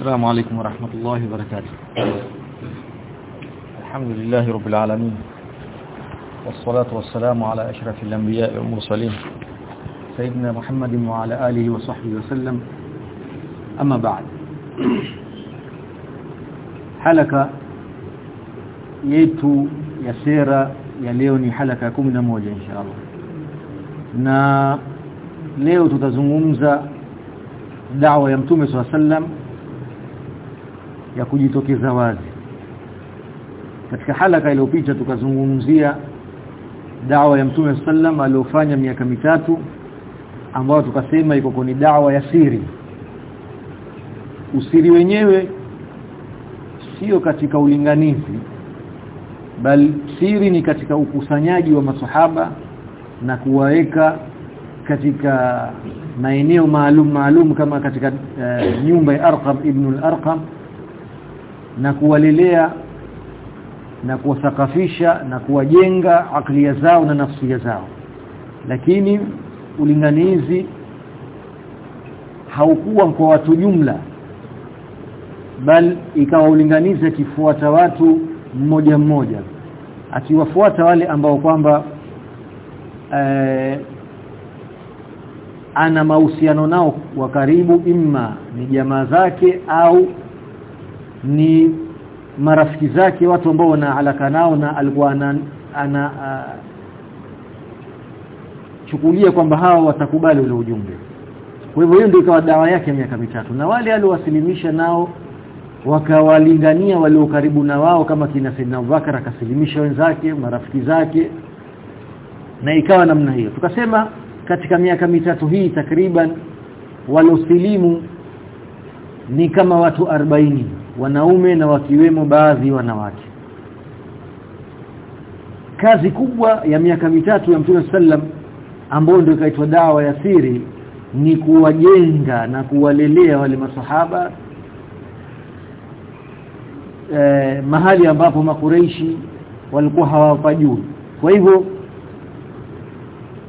السلام عليكم ورحمة الله وبركاته. الحمد لله رب العالمين. والصلاة والسلام على أشرف الأنبياء والمرسلين. سيدنا محمد وعلى آله وصحبه وسلم. أما بعد. حلقة yetu ya sera ya leo ni halaka ya 11 inshallah na leo tutazungumza dawa ya mtume sallam ya kujitokeza wazi. Katika halaka iliyopita tukazungumzia dawa ya mtume sallam aliyofanya miaka mitatu ambayo tukasema iko kwenye dawa ya siri. Usiri wenyewe sio katika ulinganizi bali siri ni katika ukusanyaji wa masahaba na kuwaweka katika maeneo maalum maalum kama katika uh, nyumba ya Arqam ibn al-Arqam na kuwalelea na kuwasakafisha na kuwajenga aklia zao na nafsia zao. Lakini ulinganizi haukuwa kwa watu jumla bal ikawa ulinganizi akifuata watu mmoja mmoja akiwafuata wale ambao kwamba eh, ana mahusiano nao wa karibu imma ni jamaa zake au ni marafiki zake watu ambao wana alaka nao na alikuwa ana, ana uh, chukulia kwamba hawa watakubali ule ujumbe. Kwa hivyo hiyo ndio ikawa dawa yake miaka mitatu. Na wale aliowasilimisha nao wakawalingania walio karibu na wao kama kina Saidina Abubakar akasilimisha wenzake marafiki zake na ikawa namna hiyo. Tukasema katika miaka mitatu hii takriban walosilimu ni kama watu 40 wanaume na wakiwemo baadhi wanawake. Kazi kubwa ya miaka mitatu ya Mtume sallam ambayo ndio ikaitwa dawa ya siri ni kuwajenga na kuwalelea wale masahaba eh, mahali ambapo makureishi walikuwa hawapajui kwa hivyo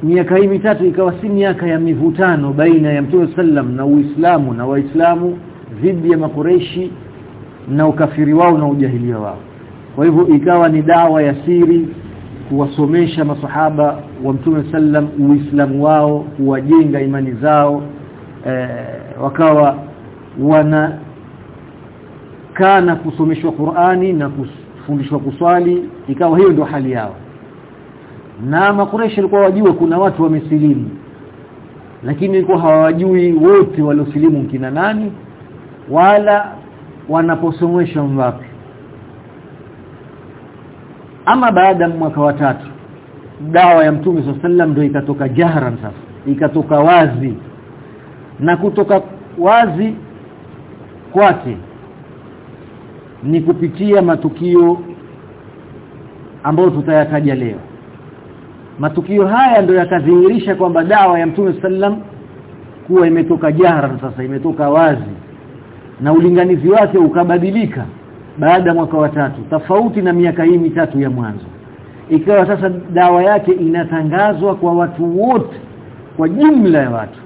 miaka hii mitatu ikawa si miaka ya mivutano baina ya Mtume sallam na Uislamu na Waislamu dhidi ya makureishi na ukafiri wao na ujahilia wao. Kwa hivyo ikawa ni dawa ya siri kuwasomesha masahaba wa Mtume sallam Uislamu wao kuwajenga imani zao e, wakawa wana kana kusomeshwa Qur'ani na kufundishwa kuswali ikawa hiyo ndio hali yao. Na makureshi walikuwa wajua kuna watu wamesilimu lakini walikuwa hawajui wote waliosilimu kina nani wala wanaposomeshwa wapi ama baada mwaka wa tatu dawa ya mtume sallam ndio ikatoka jaharan sasa ikatoka wazi. Na kutoka wazi kwake ni kupitia matukio ambayo tutayataja leo. Matukio haya ndio yakadhihirisha kwamba dawa ya mtume sallam kuwa imetoka jaharan sasa imetoka wazi na ulinganizi wake ukabadilika baada mwaka wa tatu tofauti na miaka hii mitatu ya mwanzo. Ikawa sasa dawa yake inatangazwa kwa watu wote kwa jumla ya watu.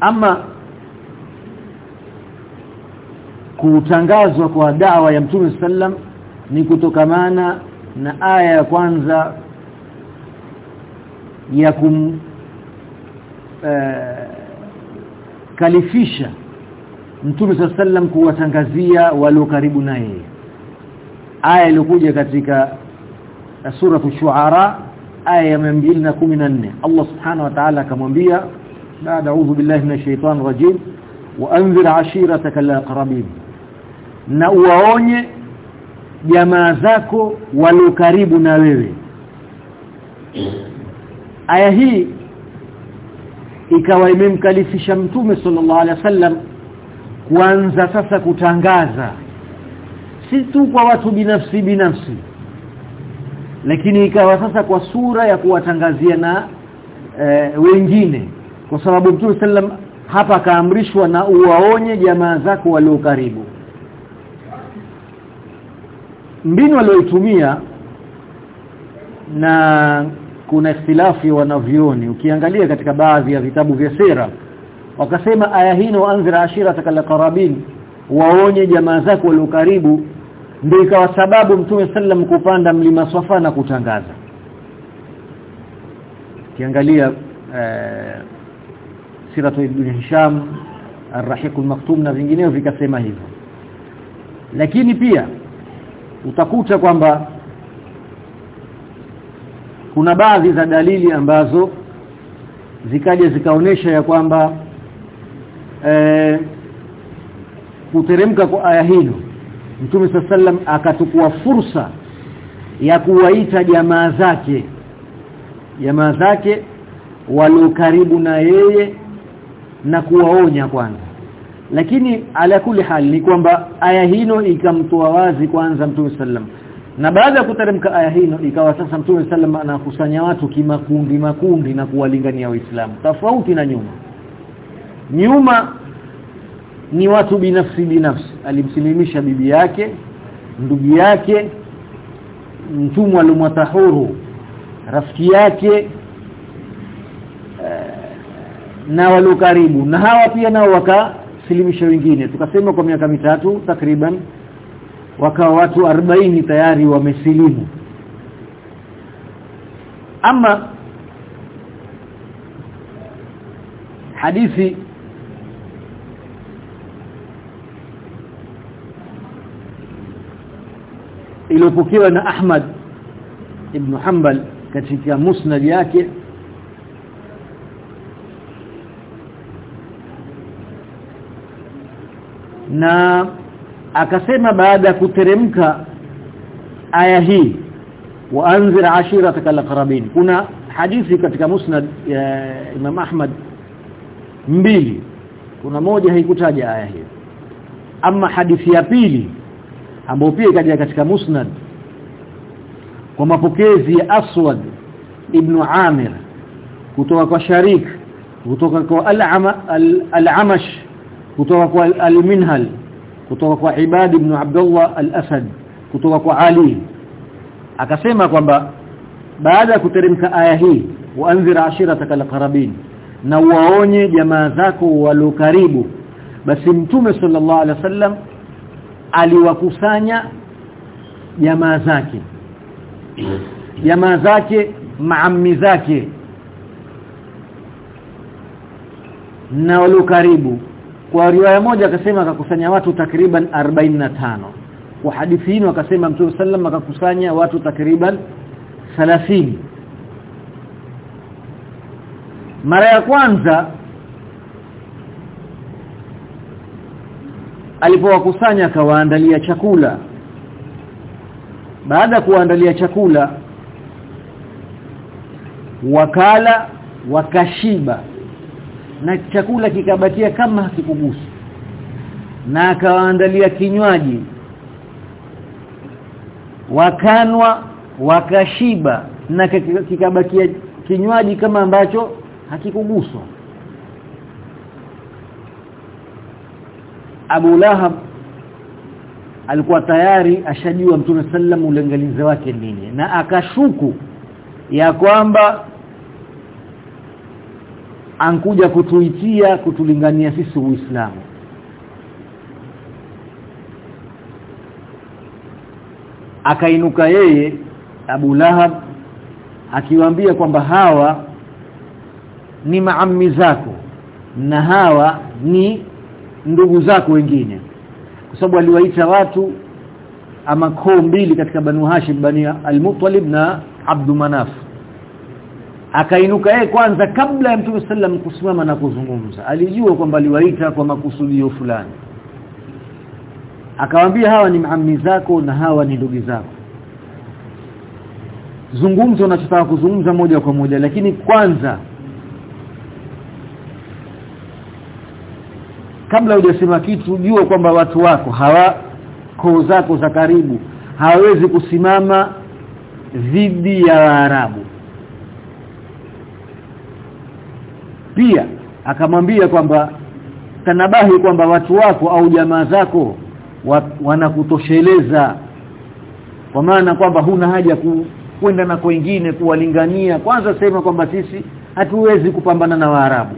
Ama kutangazwa kwa dawa ya Mtume sallam ni kutokamana na aya ya kwanza ya kum uh, kalifisha Mtume sallam kuwatangazia walio karibu na yeye. Aya iliyokuja katika sura ash-shu'ara aya ya 214 Allah subhanahu wa ta'ala akamwambia baada a'udhu billahi minash shaitani rajim wa anzir 'ashiratak al-aqrabin na uwaonye jamaa zako walio karibu na wewe. Aya hii ikawa imemkalifisha mtume sallallahu alaihi wasallam kuanza sasa kutangaza. Si tu kwa watu binafsi binafsi lakini ikawa sasa kwa sura ya kuwatangazia na e, wengine. Kwa sababu mtume sallam hapa kaamrishwa na uwaonye jamaa zako walio karibu. Mbinu aliyotumia na kuna ikhtilafi wanavyoni ukiangalia katika baadhi ya vitabu vya sira wakasema aya hii waanzira ashirata alqarabin waonye jamaa zako walio karibu. Ndio ikawa sababu mtume sallam kupanda mlima Safa na kutangaza. Kiangalia eh, siratu ibn Hisham ar-Rahiq al-Maktum na vingineo vikasema hivyo. Lakini pia utakuta kwamba kuna baadhi za dalili ambazo zikaja zikaonesha ya kwamba eh, kuteremka kwa aya hino Mtume sallam akatukua fursa ya kuwaita jamaa zake jamaa zake walio karibu na yeye na kuwaonya kwanza. Lakini ala kuli hali ni kwamba aya hino ikamtoa wazi kwanza Mtume sallam na baada ya kuteremka aya hino ikawa sasa Mtume sallam anakusanya watu kimakundi makundi na kuwalingania waislamu tofauti na nyuma. Nyuma ni watu binafsi binafsi. Alimsilimisha bibi yake ndugu yake mtumwa alomwatahuru rafiki yake na walio karibu. Na hawa pia nao wakasilimisha wengine. Tukasema kwa miaka mitatu takriban wakawa watu 40 tayari wamesilimu. Ama hadithi iliyopokewa na Ahmad ibn Hanbal katika musnad yake na akasema baada ya kuteremka aya hii waanzir ashiratak alqarabin kuna hadithi katika musnad ya Imam Ahmad mbili. Kuna moja haikutaja aya hii. Ama hadithi ya pili ambayo pia ikaja katika musnad kwa mapokezi ya Aswad ibn Amir kutoka kwa Sharik kutoka kwa Al-Amash kutoka kwa Al-Minhal kutoka kwa Ibad ibn Abdullah Al-Asad kutoka kwa Ali. Akasema kwamba baada ya kuteremka aya hii waanzira ashirataka alqarabin na waonye jamaa zako walio karibu basi mtume sallallahu alaihi wasallam aliwakusanya jamaa zake. Jamaa zake maammi zake na walio karibu kwa riwaya moja akasema akakusanya watu takriban 45 kwa hadithi hii akasema Mtume sallam akakusanya watu takriban 30 mara ya kwanza alipowakusanya akawaandalia chakula. Baada kuandalia chakula wakala wakashiba na chakula kikabatia kama hakikugusa na akawaandalia kinywaji. Wakanwa wakashiba na kikabakia kinywaji kama ambacho hakikuguswa. Abu Lahab alikuwa tayari ashajua Mtume sallam ulengalize wake nini. Na akashuku ya kwamba ankuja kutuitia kutulingania sisi Uislamu. Akainuka yeye Abu Lahab akiwaambia kwamba hawa ni maammi zako na hawa ni ndugu zako wengine. Kwa sababu aliwaita watu ama koo mbili katika Banu Hashim Bani Al-Muttalib na Abdu Manaf akainuka yeye kwanza kabla ya Mtume sallam kusimama na kuzungumza. Alijua kwamba aliwaita kwa makusudio fulani. Akawaambia hawa ni maammi zako na hawa ni ndugu zako. Zungumza unachotaka kuzungumza moja kwa moja lakini kwanza kabla hujasema kitu jua kwamba watu wako hawa koo zako za karibu hawawezi kusimama dhidi ya Waarabu pia akamwambia kwamba tanabahi kwamba watu wako au jamaa zako wa, wanakutosheleza. Kwa maana kwamba huna haja ku, kwenda na wengine kuwalingania. Kwanza sema kwamba sisi hatuwezi kupambana na Waarabu.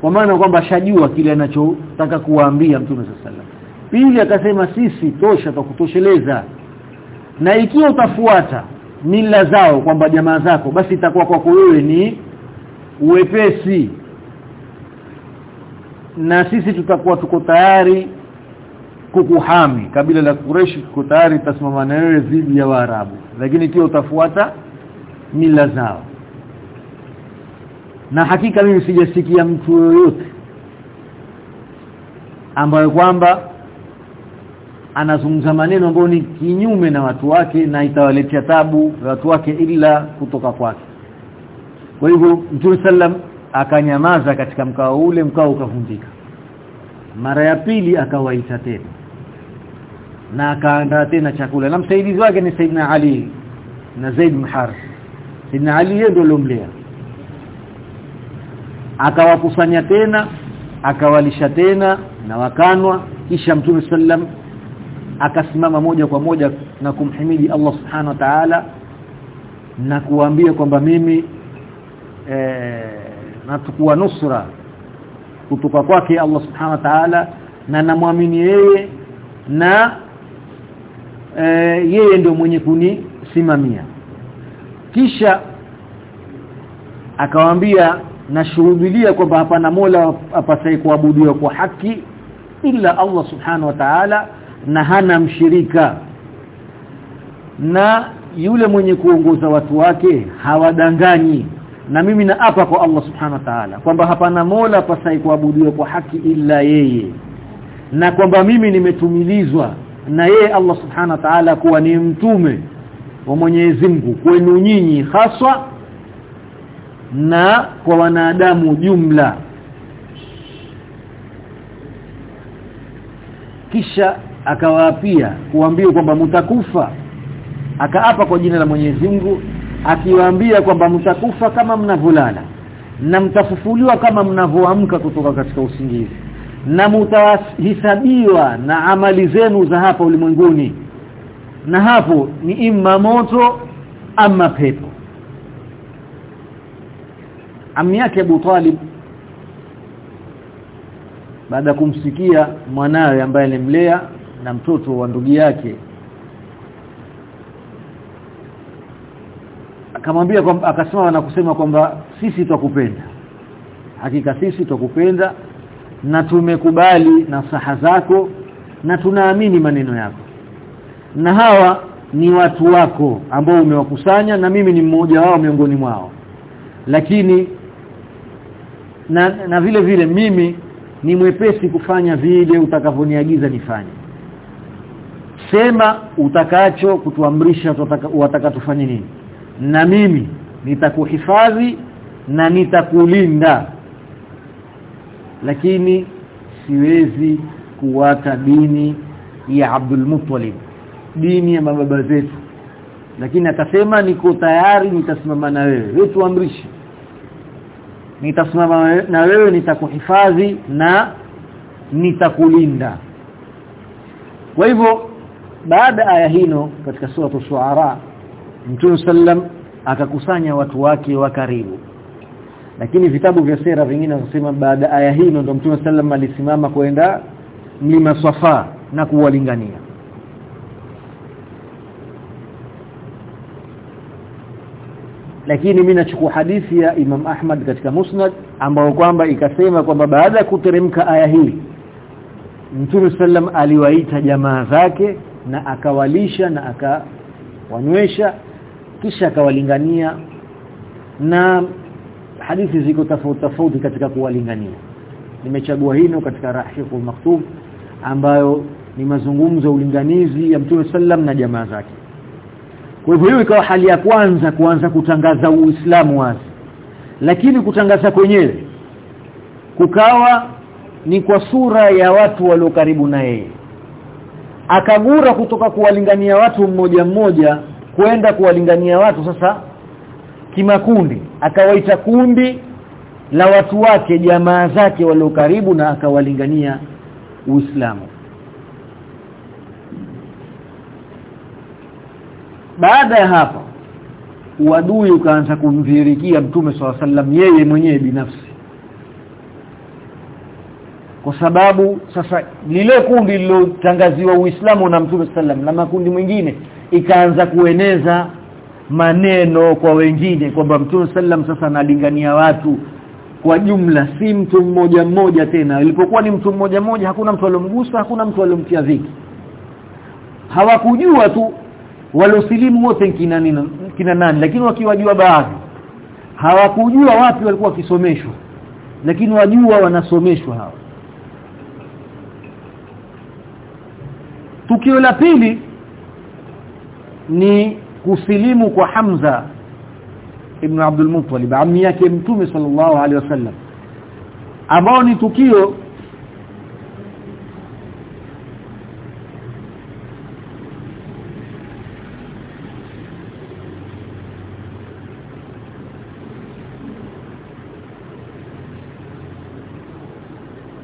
Kwa maana kwamba shajua kile anachotaka kuwaambia mtume sallam pili akasema sisi tosha kwa kutosheleza. Na ikiwa utafuata mila zao kwamba jamaa zako basi itakuwa kwako wewe ni uwepesi na sisi tutakuwa tuko tayari kukuhami. Kabila la Quraysh tuko tayari tasimama na wewe dhidi ya Waarabu. Lakini pia utafuata mila zao. Na hakika mimi sijasikia mtu yoyote ambaye kwamba anazungumza maneno ambayo ni kinyume na watu wake na itawaletea tabu watu wake ila kutoka kwake. Kwa hivyo Mtume sallam akanyamaza katika mkao ule mkao ukavunjika. Mara ya pili akawaita tena na akaandaa tena chakula. Na msaidizi wake ni Saidina Ali na Zaid bin Harith. Saidina Ali yeye ndio alomlea akawakusanya tena akawalisha tena na wakanwa. Kisha Mtume sallam akasimama moja kwa moja na kumhimidi Allah subhanahu wa ta'ala na kuambia kwamba mimi eh natukua nusra kutoka kwake Allah subhanahu wa ta'ala na namwamini yeye na e, yeye ndio mwenye kunisimamia. Kisha akawaambia nashuhudia kwamba hapana Mola apasaye kuabudiwa kwa haki ila Allah subhanahu wa ta'ala na hana mshirika. Na yule mwenye kuongoza watu wake hawadanganyi na mimi naapa kwa Allah subhanahu wa ta'ala. Kwamba hapana Mola pasai kuabudiwa kwa haki ila yeye. Na kwamba mimi nimetumilizwa na yeye Allah subhanahu wa ta'ala kuwa ni mtume wa Mwenyezi Mungu kwenu nyinyi haswa na kwa wanadamu jumla. Kisha akawaapia kuambia kwamba mtakufa. Akaapa kwa jina la Mwenyezi Mungu akiwaambia kwamba mtakufa kama mnavyolala na mtafufuliwa kama mnavoamka kutoka katika usingizi na mtahisabiwa na amali zenu za hapa ulimwenguni na hapo ni imma moto ama pepo. Ammi yake Abu Talib baada kumsikia mwanawe ambaye alimlea na mtoto wa ndugu yake akamwambia akasema na kusema kwamba sisi twakupenda. Hakika sisi twakupenda na tumekubali nasaha zako na tunaamini maneno yako. Na hawa ni watu wako ambao umewakusanya na mimi ni mmoja wao miongoni mwao. Lakini na, na vile vile mimi ni mwepesi kufanya vile utakavyoniagiza nifanye. Sema utakacho kutuamrisha wataka tufanye nini na mimi nitakuhifadhi na nitakulinda. Lakini siwezi kuwata dini ya Abdul Muttalib dini ya mababa zetu. Lakini akasema niko tayari nitasimama na wewe. Wewe tuamrishi nitasimama na wewe nitakuhifadhi na nitakulinda. Kwa hivyo baada aya hino katika sura shuara Mtume sallam akakusanya watu wake wa karibu. Lakini vitabu vya sera vingine vinasema baada aya hii ndo Mtume sallam alisimama kwenda mlima Safa na kuwalingania. Lakini mimi nachukua hadithi ya Imam Ahmad katika Musnad ambao kwamba ikasema kwamba baada ya kuteremka aya hii Mtume sallam aliwaita jamaa zake na akawalisha na akawanywesha kisha akawalingania na hadithi ziko tofauti tofauti katika kuwalingania. Nimechagua hino katika rahiqul maktub ambayo ni mazungumzo ulinganizi ya Mtume sallam na jamaa zake. Kwa hivyo hiyo ikawa hali ya kwanza kuanza kutangaza Uislamu wazi. Lakini kutangaza kwenyewe kukawa ni kwa sura ya watu walio karibu na yeye. Akagura kutoka kuwalingania watu mmoja mmoja kwenda kuwalingania watu. Sasa kimakundi akawaita kundi la watu wake jamaa zake walio karibu na akawalingania Uislamu. Baada ya hapo uadui ukaanza kumdhirikia mtume swalla sallam yeye mwenyewe binafsi. Kwa sababu sasa lile kundi lilotangaziwa Uislamu na Mtume sallam na makundi mwingine ikaanza kueneza maneno kwa wengine kwamba Mtume sallam sasa analingania watu kwa jumla. Si mtu mmoja mmoja tena. Ilipokuwa ni mtu mmoja mmoja hakuna mtu aliyomgusa hakuna mtu aliyomtia dhiki. Hawakujua tu walosilimu wote kina nani kina nani lakini wakiwajua baadhi. Hawakujua wapi walikuwa wakisomeshwa lakini wajua wanasomeshwa hawa. Tukio la pili ni kusilimu kwa Hamza ibn Abdul Muttalib ammi yake mtume sallallahu alaihi wasallam ambao ni tukio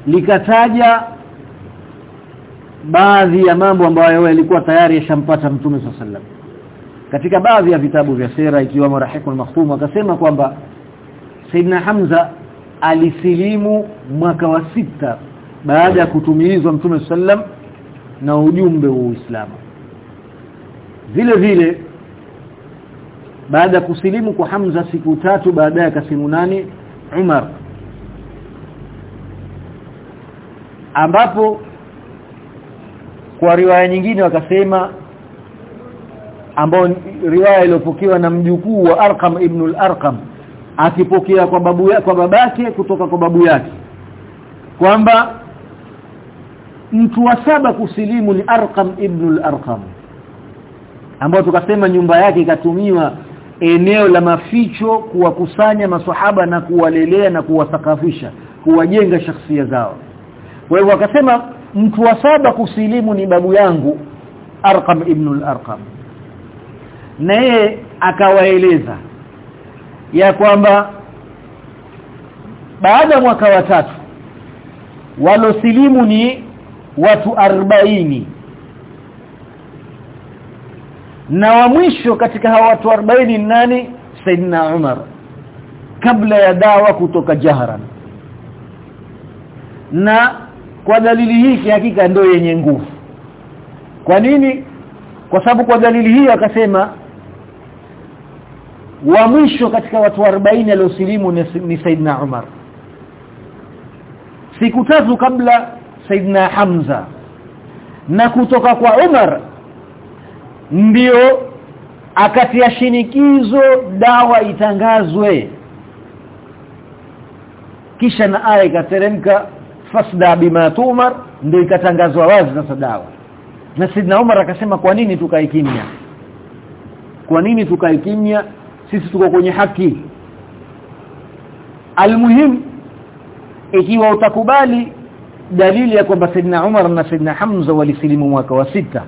likataja baadhi ya mambo ambayo yalikuwa tayari yashampata mtume sallam katika baadhi ya vitabu vya sera ikiwemo Rahikul Mahfum akasema kwamba Saidna Hamza alisilimu mwaka wa sita baada ya kutumilizwa mtume sallam na ujumbe wa Uislamu. Vile vile baada ya kusilimu kwa Hamza siku tatu baadaye akasimu nani? Umar. Ambapo kwa riwaya nyingine wakasema ambao riwaya iliyopokewa na mjukuu wa Arqam ibn al-Arqam akipokea kwa babu ya, kwa babake kutoka kwa babu yake. Kwamba mtu wa saba kusilimu ni Arqam ibn al-Arqam ambao tukasema nyumba yake ikatumiwa eneo la maficho kuwakusanya maswahaba na kuwalelea na kuwasakafisha kuwajenga shakhsia zao. Kwa hivyo akasema mtu wa saba kusilimu ni babu yangu Arqam ibn al-Arqam na yeye akawaeleza ya kwamba baada mwaka wa tatu walosilimu ni watu arbaini na wa mwisho katika hawa watu 40 ni nani? Saidina Umar kabla ya dawa kutoka Jaharan na kwa dalili hii kihakika ndio yenye nguvu. Kwa nini? Kwa sababu kwa dalili hii akasema wa mwisho katika watu 40 aliosilimu ni, Saidna Umar. Siku tatu kabla Saidina Hamza. Na kutoka kwa Umar ndio akatia shinikizo dawa itangazwe. Kisha na aya ikateremka fasda bima tumar ndio ikatangazwa wazi sasa dawa. Na Sidna Umar akasema kwa nini tukae kimya? Kwa nini tukae kimya sisi tuko kwenye haki. Almuhim ikiwa utakubali dalili ya kwamba Sidna Umar na Sidna Hamza walisilimu mwaka wa sita.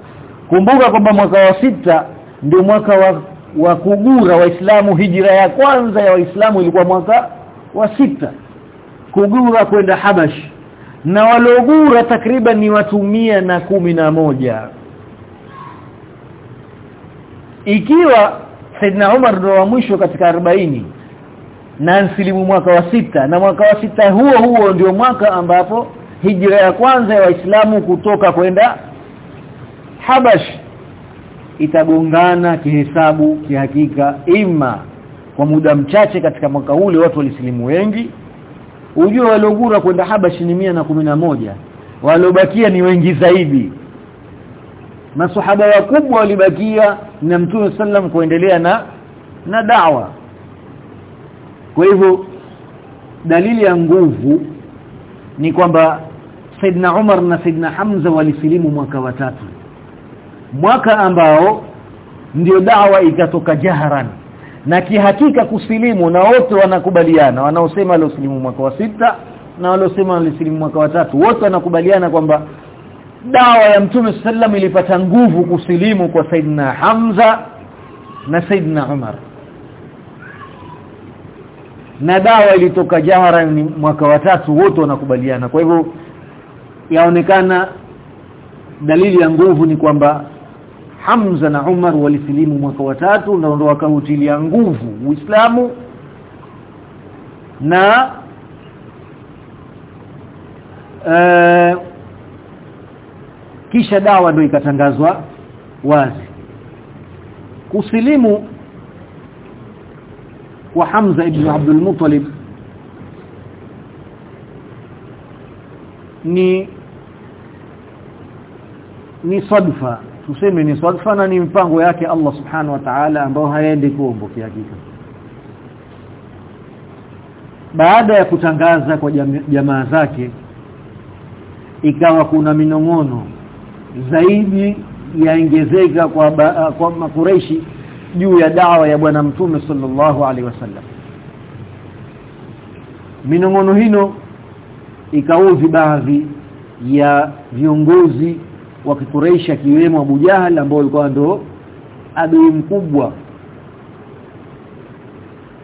Kumbuka kwamba mwaka wa sita ndio mwaka wa, wa kugura waislamu. Hijira ya kwanza ya waislamu ilikuwa mwaka wa sita. Kugura kwenda Habash. Na walogura takriban ni watu mia na kumi na moja. Ikiwa Saidna Umar ndo wa mwisho katika 40 na nsilimu mwaka wa sita. Na mwaka wa sita huo huo ndio mwaka ambapo hijra ya kwanza ya waislamu kutoka kwenda Habash itagongana kihesabu kihakika ima kwa muda mchache katika mwaka ule watu walisilimu wengi. Ujue waliogura kwenda Habash ni na moja. Waliobakia ni wengi zaidi. Masahaba wakubwa walibakia na Mtume sallam kuendelea na na dawa. Kwa hivyo dalili ya nguvu ni kwamba Saidna Umar na Saidna Hamza walisilimu mwaka wa tatu. Mwaka ambao ndio dawa ikatoka jaharan. Na kihakika kusilimu na wote wanakubaliana wanaosema waliosilimu mwaka wa sita na waliosema walisilimu mwaka wa tatu wote wanakubaliana kwamba dawa ya Mtume sallam ilipata nguvu kusilimu kwa Saidna Hamza na Saidna Umar. Na dawa ilitoka jahara ni mwaka wa tatu wote wanakubaliana. Kwa hivyo yaonekana dalili ya nguvu ni kwamba Hamza na Umar walisilimu mwaka wa tatu na ndio wakautilia nguvu Uislamu. E, kisha dawa ndio ikatangazwa wazi. Kusilimu wa Hamza ibn Abdul Muttalib ni ni sadfa. Tuseme ni sadfa na ni mpango yake Allah subhanahu wa ta'ala ambao haendi kuombo hakika. Baada ya kutangaza kwa jamaa zake ikawa kuna minong'ono zaidi yaongezeka kwa kwa makureishi juu ya dawa ya bwana mtume sallallahu alaihi wasallam. Minong'ono hino ikauzi baadhi ya viongozi wa kikureishi akiwemo Abu Jahal ambao alikuwa ndo adui mkubwa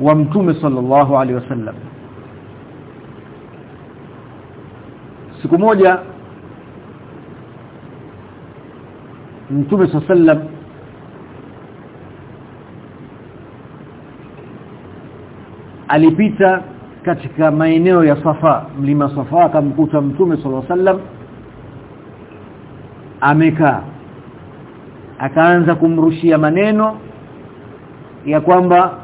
wa mtume sallallahu alaihi wasallam. Siku moja mtume sallam alipita katika maeneo ya Safa mlima Safa akamkuta mtume sallam amekaa. Akaanza kumrushia maneno ya kwamba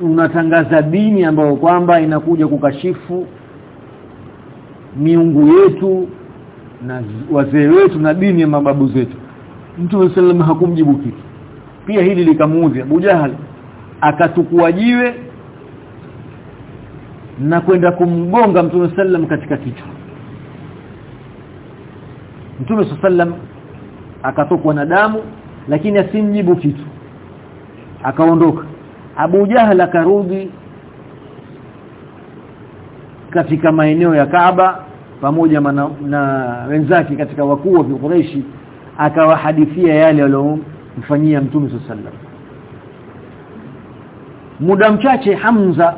unatangaza dini ambayo kwamba inakuja kukashifu miungu yetu na wazee wetu na dini ya mababu zetu Mtume sallam hakumjibu kitu. Pia hili likamuudhi Abu Jahal akatukua jiwe na kwenda kumgonga Mtume sallam katika kichwa. Mtume sallam akatokwa na damu lakini asimjibu kitu. Akaondoka. Abu Jahal akarudi katika maeneo ya Kaaba pamoja na, na wenzake katika wakuu wa Qurayshi akawahadithia yale aliyomfanyia Mtume sallam muda mchache Hamza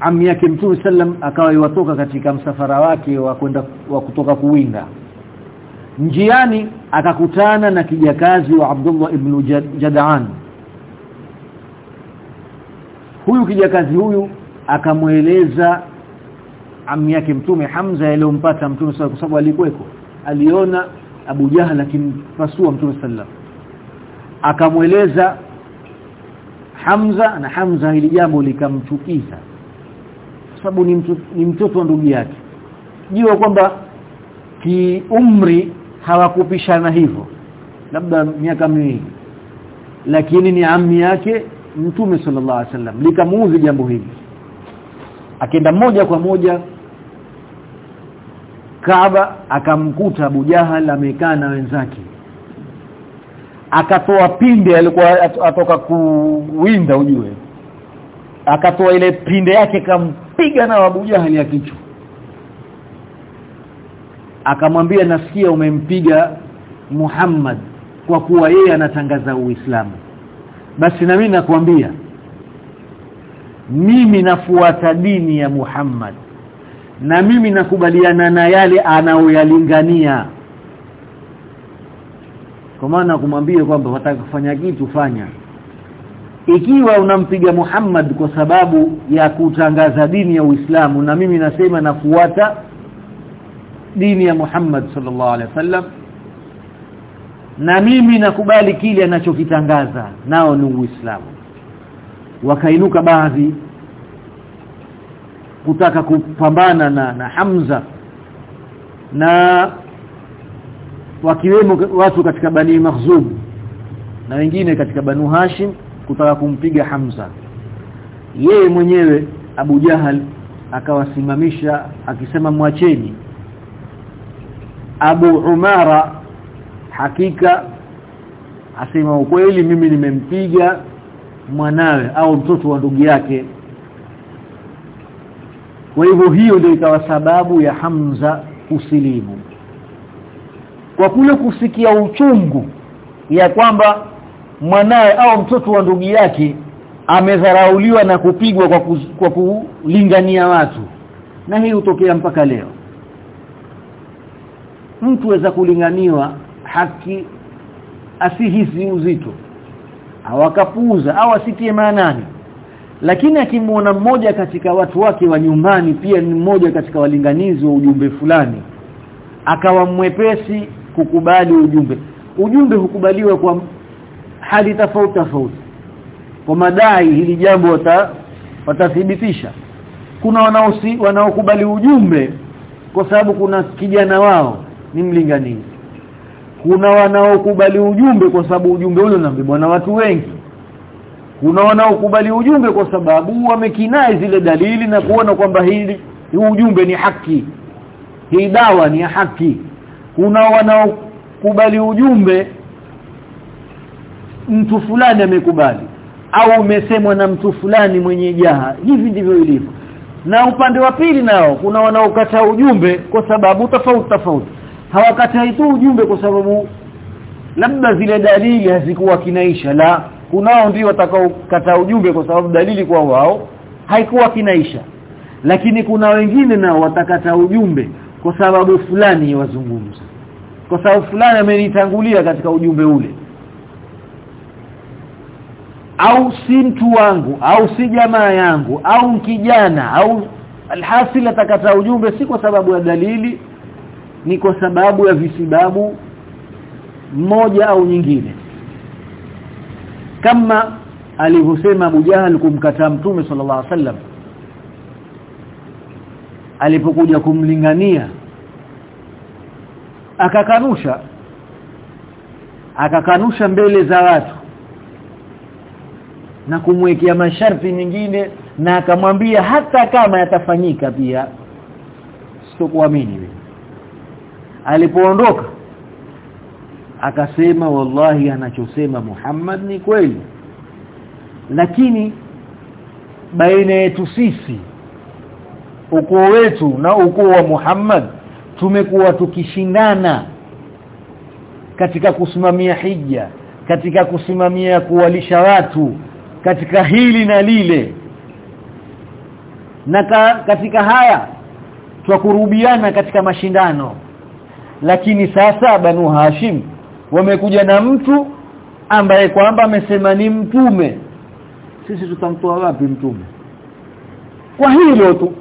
ammi yake Mtume sallam akawa iwatoka katika msafara wake wa kwenda wa kutoka kuwinda. Njiani akakutana na kijakazi wa Abdullah ibn Jadaan huyu kijakazi huyu akamweleza ammi yake mtume Hamza aliyompata mtume kwa sababu alikuweko. Aliona Abu Jahal akimpasua mtume sallam akamweleza Hamza na Hamza hili jambo likamchukiza. Sababu ni, mtu, ni mtoto wa ndugu yake. Jua kwamba kiumri hawakupishana hivyo. Labda miaka miwili. Lakini ni ammi yake mtume sallallahu alaihi wasallam. Likamuuzi jambo hili. Akenda moja kwa moja Kaaba akamkuta Abu Jahal amekaa na wenzake. Akatoa pinde alikuwa atoka kuwinda ujue. Akatoa ile pinde yake kampiga na Abu Jahal ya kichwa. Akamwambia nasikia umempiga Muhammad kwa kuwa yeye anatangaza Uislamu. Basi na mimi nakwambia mimi nafuata dini ya Muhammad na mimi nakubaliana na yale anaoyalingania. Kwa maana kumwambia kwamba wataka kufanya kitu fanya. Ikiwa unampiga Muhammad kwa sababu ya kutangaza dini ya Uislamu na mimi nasema nafuata dini ya Muhammad sallallahu alaihi wasallam na mimi nakubali kile anachokitangaza nao ni Uislamu. Wakainuka baadhi kutaka kupambana na, na Hamza na wakiwemo watu katika Bani Makhzum na wengine katika Banu Hashim kutaka kumpiga Hamza. Yeye mwenyewe Abu Jahal akawasimamisha akisema mwacheni. Abu Umara hakika asema ukweli mimi nimempiga mwanawe au mtoto wa ndugu yake kwa hivyo hiyo ndio ikawa sababu ya Hamza kusilimu. Kwa kule kusikia uchungu ya kwamba mwanae au mtoto wa ndugu yake amedharauliwa na kupigwa kwa, kuz, kwa kulingania watu. Na hii hutokea mpaka leo. Mtu weza kulinganiwa haki asihisi uzito awakapuuza au asitie maanani lakini akimuona mmoja katika watu wake wa nyumbani pia ni mmoja katika walinganizi wa ujumbe fulani akawa mwepesi kukubali ujumbe. Ujumbe hukubaliwa kwa hali tofauti tofauti. Kwa madai hili jambo wata, watathibitisha. Kuna wanaosi wanaokubali ujumbe kwa sababu kuna kijana wao ni mlinganizi. Kuna wanaokubali ujumbe kwa sababu ujumbe ule unabebwa na watu wengi kuna wanaokubali ujumbe kwa sababu wamekinai zile dalili na kuona kwamba hili ujumbe ni haki. Hii dawa ni haki. Kuna wanaokubali ujumbe mtu fulani amekubali au umesemwa na mtu fulani mwenye jaha. Hivi ndivyo ilivyo. Na upande wa pili nao kuna wanaokataa ujumbe kwa sababu tofauti tofauti. Hawakatai tu ujumbe kwa sababu labda zile dalili hazikuwa kinaisha la kunao ndio watakaokataa ujumbe kwa sababu dalili kwa wao haikuwa kinaisha. Lakini kuna wengine nao watakata ujumbe kwa sababu fulani wazungumza. Kwa sababu fulani amenitangulia katika ujumbe ule. Au si mtu wangu au si jamaa yangu au kijana au alhasil atakata ujumbe si kwa sababu ya dalili ni kwa sababu ya visibabu moja au nyingine kama alivyosema Abu Jahal kumkataa Mtume sallallahu alaihi wasallam. Alipokuja kumlingania akakanusha akakanusha mbele za watu na kumwekea masharti mengine na akamwambia hata kama yatafanyika pia sitokuamini alipoondoka akasema wallahi anachosema Muhammad ni kweli. Lakini baina yetu sisi ukoo wetu na ukoo wa Muhammad tumekuwa tukishindana katika kusimamia hija katika kusimamia kuwalisha watu katika hili na lile. Na ka, katika haya twakurubiana katika mashindano. Lakini sasa banu hashim wamekuja na mtu ambaye kwamba amesema ni mtume. Sisi tutamtoa wapi mtume? Kwa hilo tu.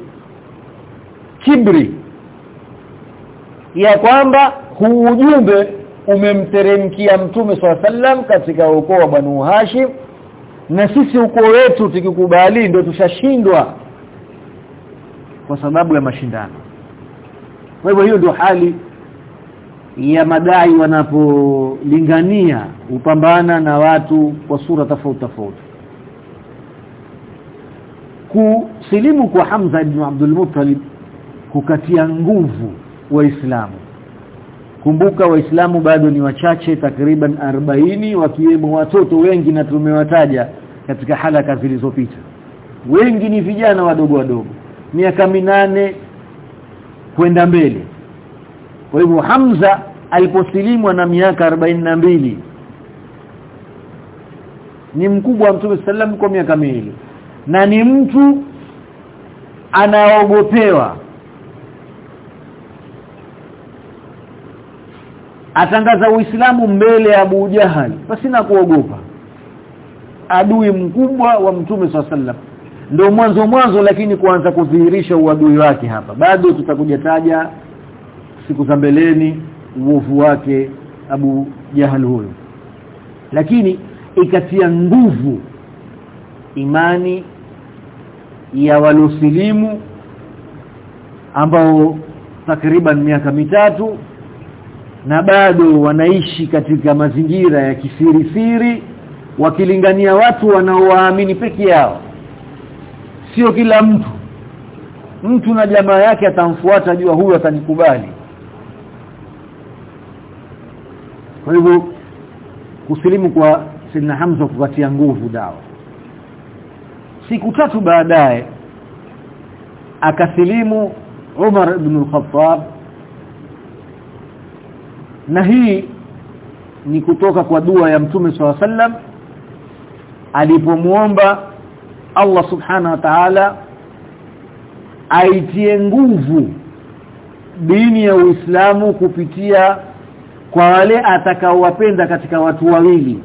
Kibri ya kwamba huu ujumbe umemteremkia mtume swalla sallam katika ukoo wa Banu Hashim na sisi ukoo wetu tukikubali ndio tushashindwa kwa sababu ya mashindano. Kwa hivyo hiyo ndio hali ya madai wanapolingania upambana na watu kwa sura tofauti tofauti. Kusilimu kwa Hamza ibn Abdul Muttalib kukatia nguvu waislamu. Kumbuka waislamu bado ni wachache takriban 40 wakiwemo watoto wengi na tumewataja katika halaka zilizopita. Wengi ni vijana wadogo wadogo miaka minane kwenda mbele. Kwa hivyo Hamza aliposilimu na miaka mbili. Ni mkubwa wa Mtume sallam kwa miaka miwili. Na ni mtu anaogopewa. Atangaza Uislamu mbele ya Abu Jahal. Pasina kuogopa adui mkubwa wa Mtume sallam ndio mwanzo mwanzo lakini kuanza kudhihirisha uadui wake hapa. Bado tutakuja taja siku za mbeleni uovu wake Abu Jahal huyo. Lakini ikatia nguvu imani ya walosilimu ambao takriban miaka mitatu na bado wanaishi katika mazingira ya kisirisiri wakilingania watu wanaowaamini peke yao. Sio kila mtu. Mtu na jamaa yake atamfuata jua huyu atanikubali kwa hivyo kusilimu kwa Sidna Hamza kupatia nguvu dawa. Siku tatu baadaye akasilimu Umar ibn al-Khattab. Na hii ni kutoka kwa dua ya Mtume swalla sallam alipomuomba Allah subhanahu wa ta'ala aitie nguvu dini ya Uislamu kupitia kwa wale atakaowapenda katika watu wawili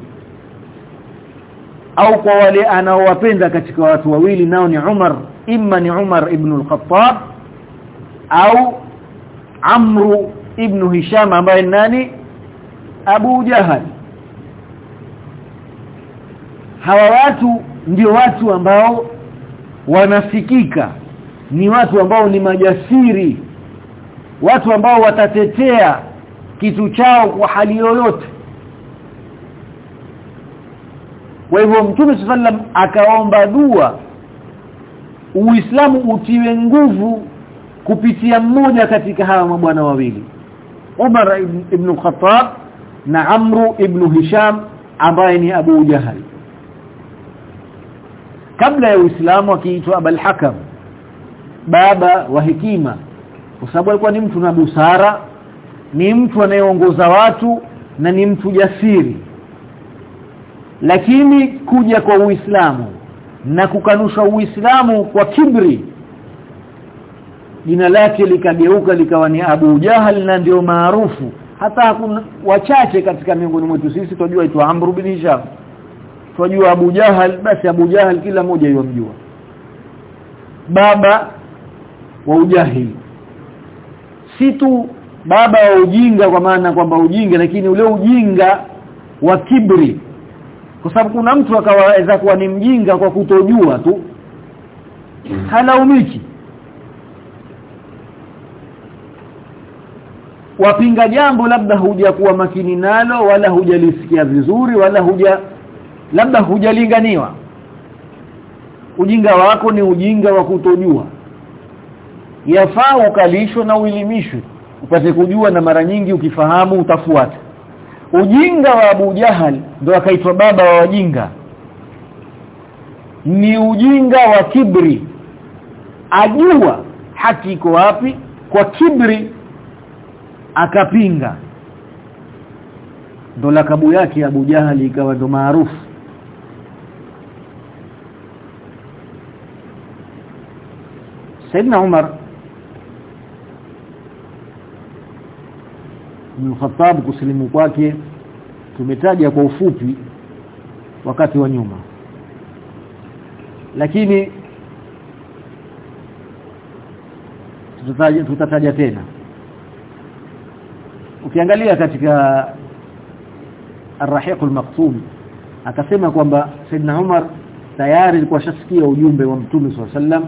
au kwa wale anaowapenda katika watu wawili nao ni Umar imma ni Umar ibn al-Khattab au Amru ibn Hisham ambaye ni nani? Abu Jahal. Hawa watu ndio watu ambao wanafikika ni watu ambao ni majasiri watu ambao watatetea kitu chao kwa hali yoyote. Kwa hivyo mtume sallam akaomba dua Uislamu utiwe nguvu kupitia mmoja katika hawa mabwana wawili Umar ibn Khattab na Amru ibn Hisham ambaye ni Abu Jahal. Kabla ya Uislamu akiitwa Abul Hakam baba wa hekima kwa sababu alikuwa ni mtu na busara ni mtu anayeongoza watu na ni mtu jasiri. Lakini kuja kwa Uislamu na kukanusha Uislamu kwa kibri jina lake likageuka likawa ni Abu Jahal na ndio maarufu. Hata hakuna wachache katika miongoni mwetu sisi tunajua aitwa Amr bin Hisham tunajua Abu Jahal basi Abu Jahal kila mmoja yomjua baba wa ujahili. Si tu baba wa ujinga kwa maana kwamba ujinga lakini ule ujinga wa kibri. Kwa sababu kuna mtu akawaweza kuwa ni mjinga kwa kutojua tu. Halaumiki wapinga jambo labda hujakuwa makini nalo wala hujalisikia vizuri wala huja labda hujalinganiwa. Ujinga wako ni ujinga wa kutojua. Yafaa ukalishwe na uelimishwe upate kujua na mara nyingi ukifahamu utafuata. Ujinga wa Abu Jahal ndio akaitwa baba wa wajinga. Ni ujinga wa kibri. Ajua haki iko wapi kwa kibri akapinga. Ndo lakabu yake Abu Jahali ikawa ndo maarufu. Saidna Umar Khattab kusilimu kwake tumetaja kwa ufupi wakati wa nyuma. Lakini tutataja, tutataja tena. Ukiangalia katika Ar-Rahiq al-Maqtum akasema kwamba Saidna Umar tayari alikuwa shasikia ujumbe wa Mtume SAW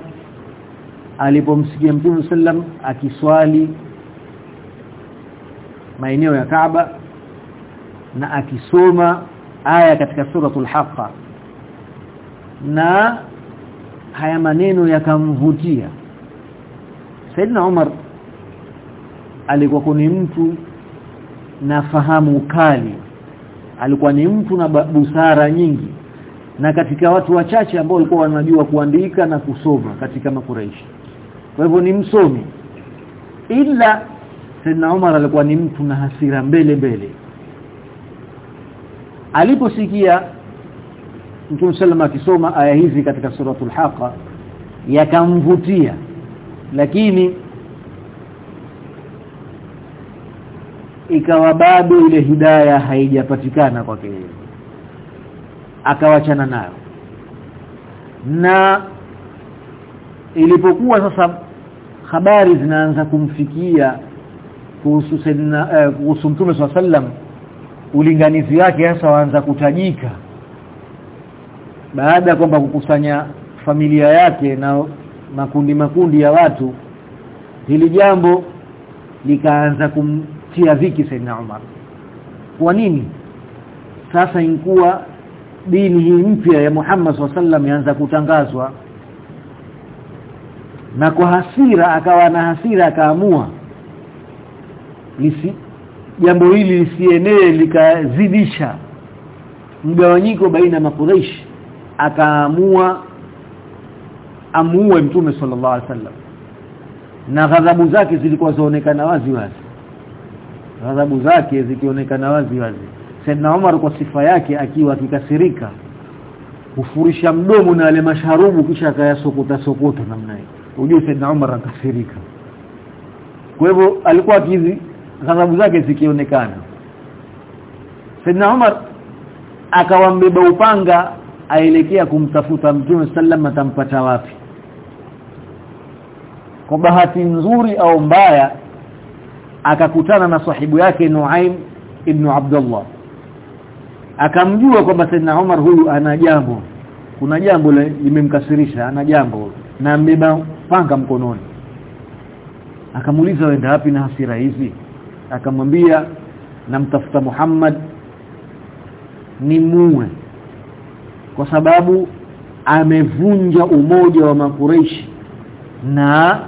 alipomsikia Mtume sallam akiswali maeneo ya Kaaba na akisoma aya katika suratul Haqqa. Na haya maneno yakamvutia. Saidna Umar alikuwa ni mtu na fahamu kali. Alikuwa ni mtu na busara nyingi. Na katika watu wachache ambao walikuwa wanajua kuandika na kusoma katika makuraishi. Kwa hivyo ni msomi. Ila Saidna Umar alikuwa ni mtu na hasira mbele mbele. Aliposikia Mtume sallam akisoma aya hizi katika suratul Haqa yakamvutia. Lakini ikawa bado ile hidaya haijapatikana kwake akawachana nayo. Na ilipokuwa sasa habari zinaanza kumfikia kuhusu sayyidina eh, kuhusu mtume sallam ulinganizi wake hasa waanza kutajika. Baada ya kwamba kukusanya familia yake na makundi makundi ya watu hili jambo likaanza kumtia dhiki Saidina Umar. Kwa nini? Sasa inkuwa dini hii mpya ya Muhammad SAW yaanza kutangazwa na kwa hasira akawa na hasira akaamua lisi jambo hili lisienee likazidisha mgawanyiko baina makuraish akaamua amuue mtume sallallahu alaihi wasallam. Na ghadhabu zake zilikuwa zaonekana wazi wazi. Ghadhabu zake zikionekana wazi wazi. Saidna Umar kwa sifa yake akiwa akikasirika hufurisha mdomo na yale masharubu kisha akayasokota sokota namna hiyo. Unajua Saidna Umar akasirika. Kwa hivyo alikuwa akizi ghadhabu zake zikionekana. Saidna Umar akawambeba upanga aelekea kumtafuta Mtume sallam atampata wapi? Kwa bahati nzuri au mbaya akakutana na sahibu yake Nuaim ibn Abdullah. Akamjua kwamba Saidna Umar huyu ana jambo. Kuna jambo limemkasirisha ana jambo. Na mbeba panga mkononi. Akamuuliza wenda wapi na hasira hizi akamwambia namtafuta Muhammad ni muwe kwa sababu amevunja umoja wa makureishi na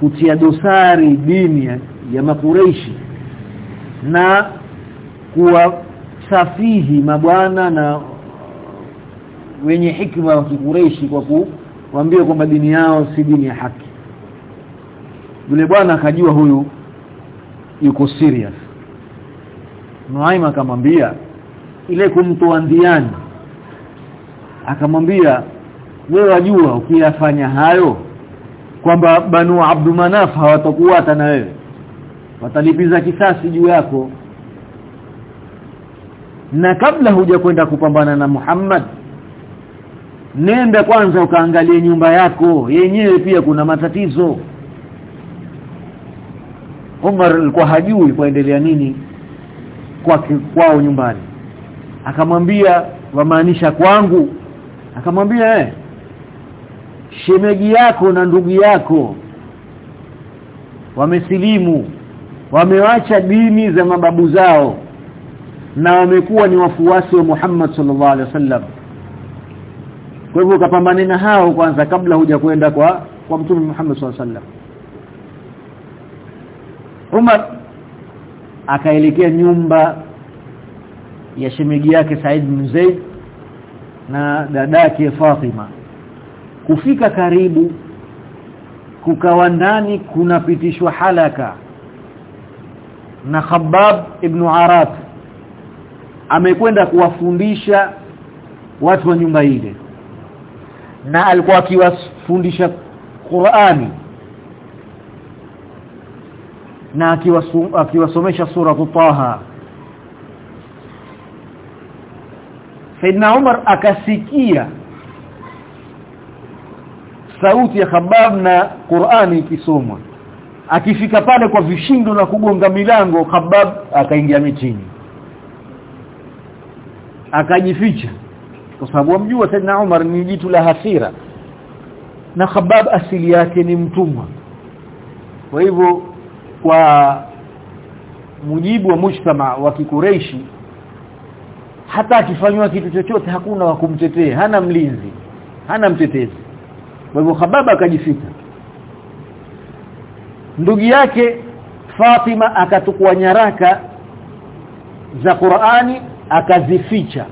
kutia dosari dini ya, makureishi na kuwasafihi mabwana na wenye hikma wa kikureishi kwa kuambia kwamba dini yao si dini ya haki. Yule bwana akajua huyu yuko serious. Nuaima akamwambia ile kumtoa ndiani. Akamwambia wewe wajua ukiyafanya hayo kwamba banu Abdu Manaf hawatakuwa hata na wewe. Watalipiza kisasi juu yako. Na kabla hujakwenda kupambana na Muhammad nenda kwanza ukaangalie nyumba yako. Yenyewe pia kuna matatizo Umar alikuwa hajui kuendelea nini kwa kwao nyumbani. Akamwambia wamaanisha kwangu. Akamwambia eh shemeji yako na ndugu yako wamesilimu wamewacha dini za mababu zao na wamekuwa ni wafuasi wa Muhammad sallallahu alaihi wasallam. Kwa hivyo ukapambane na hao kwanza kabla huja kwenda kwa kwa mtume Muhammad sallallahu alaihi wasallam Umar akaelekea nyumba ya shemegi yake Said bin Zaid na dadake Fatima. Kufika karibu kukawa ndani kunapitishwa halaka. Na Khabbab ibn Arat amekwenda kuwafundisha watu wa nyumba ile. Na alikuwa akiwafundisha Qur'ani na akiwasomesha sura Taha. Saidna Umar akasikia sauti ya Khabbab na Qur'ani ikisomwa. Akifika pale kwa vishindo na kugonga milango Khabbab akaingia mitini. Akajificha. Kwa sababu amjua Saidna Umar ni jitu la hasira. Na Khabbab asili yake ni mtumwa. Kwa hivyo kwa mujibu wa mujtama wa kikureishi hata akifanywa kitu chochote hakuna wa kumtetea. Hana mlinzi hana mtetezi. Kwa hivyo Khababa akajificha ndugu yake Fatima akatukua nyaraka za Qur'ani akazificha.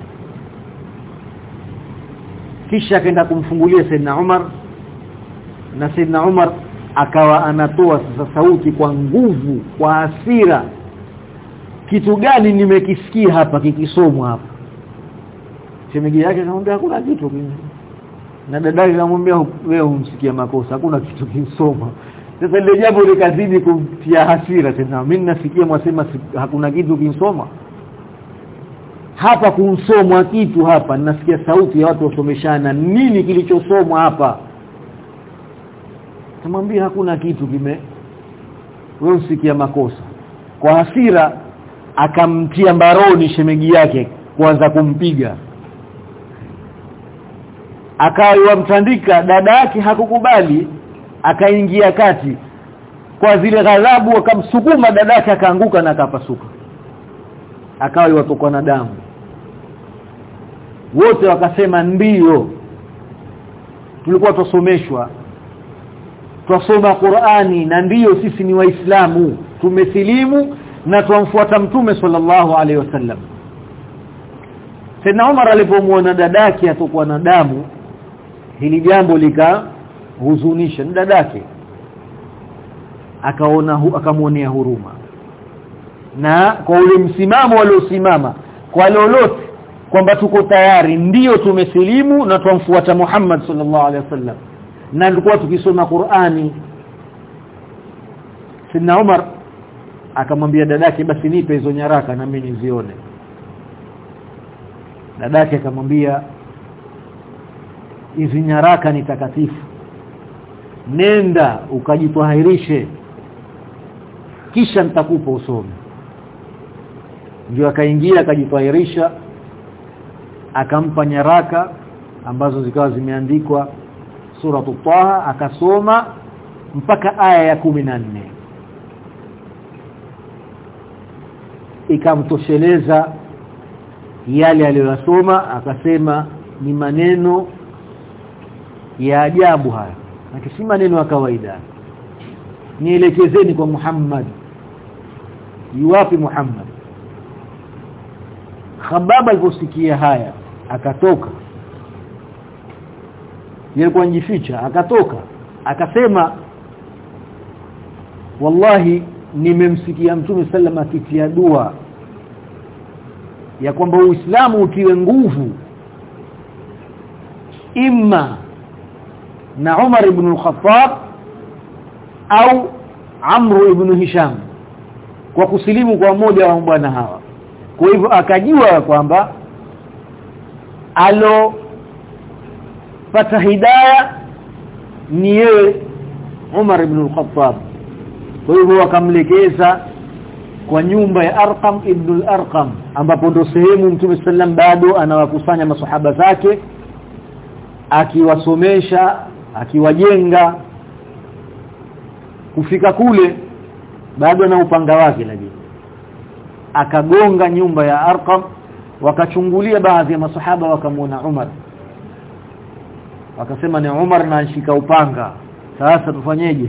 Kisha akaenda kumfungulia Saidna Umar na Saidna Umar akawa anatoa sasa sauti kwa nguvu kwa hasira. Kitu gani nimekisikia hapa kikisomwa hapa? Shemegi yake anamwambia hakuna kitu na dadake anamwambia wewe umsikia makosa hakuna kitu kisoma. Sasa ile jambo likazidi kumtia hasira tena. Mimi nasikia mwasema hakuna kitu kinsoma hapa kunsomwa kitu hapa nasikia sauti ya watu wasomeshana nini kilichosomwa hapa Namwambia hakuna kitu kime wewe usikia makosa. Kwa hasira akamtia mbaroni shemegi yake kuanza kumpiga. Akawa mtandika dada yake hakukubali akaingia kati kwa zile ghadhabu akamsukuma dadake akaanguka na akapasuka. Akawa yatokwa na damu. Wote wakasema ndiyo tulikuwa tusomeshwa twasoma Qur'ani na ndiyo sisi ni waislamu. Tumesilimu na twamfuata mtume sallallahu alaihi wasallam. Sayyidina Umar alipomwona dadake atakuwa na damu hili jambo likahuzunisha ni dadake. Akaona hu, akamwonea huruma. Na kwa ule msimamo waliosimama kwa lolote kwamba tuko tayari ndiyo tumesilimu na twamfuata Muhammad sallallahu alaihi wasallam na tulikuwa tukisoma Qur'ani. Sidna Umar akamwambia dadake basi nipe hizo nyaraka na mimi nizione. Dadake akamwambia hizi nyaraka ni takatifu. Nenda ukajitwahirishe kisha nitakupa usome. Ndio akaingia akajitwahirisha akampa nyaraka ambazo zikawa zimeandikwa sura Taha akasoma mpaka aya ya nne. Ikamtosheleza yale aliyosoma akasema ni maneno ya ajabu haya. Na si maneno ya kawaida. Nielekezeni kwa Muhammad. Yuwapi Muhammad? Khababa aliposikia haya akatoka yalikuwa njificha akatoka akasema wallahi nimemsikia mtume sallam akitia dua ya kwamba uislamu utiwe nguvu. Imma na Umar ibn al-Khattab au Amr ibn Hisham kwa kusilimu kwa mmoja wa bwana hawa. Kwa hivyo akajua kwamba alo pata hidayah ni yeye Umar ibn al-Khattab. Kwa hivyo wakamlekeza kwa nyumba ya Arqam ibn al-Arqam ambapo ndo sehemu Mtume sallam bado anawakusanya masahaba zake akiwasomesha akiwajenga. Kufika kule bado na upanga wake lakini akagonga nyumba ya Arqam wakachungulia baadhi ya masahaba wakamwona Umar wakasema ni Umar na anshika upanga. Sasa tufanyeje?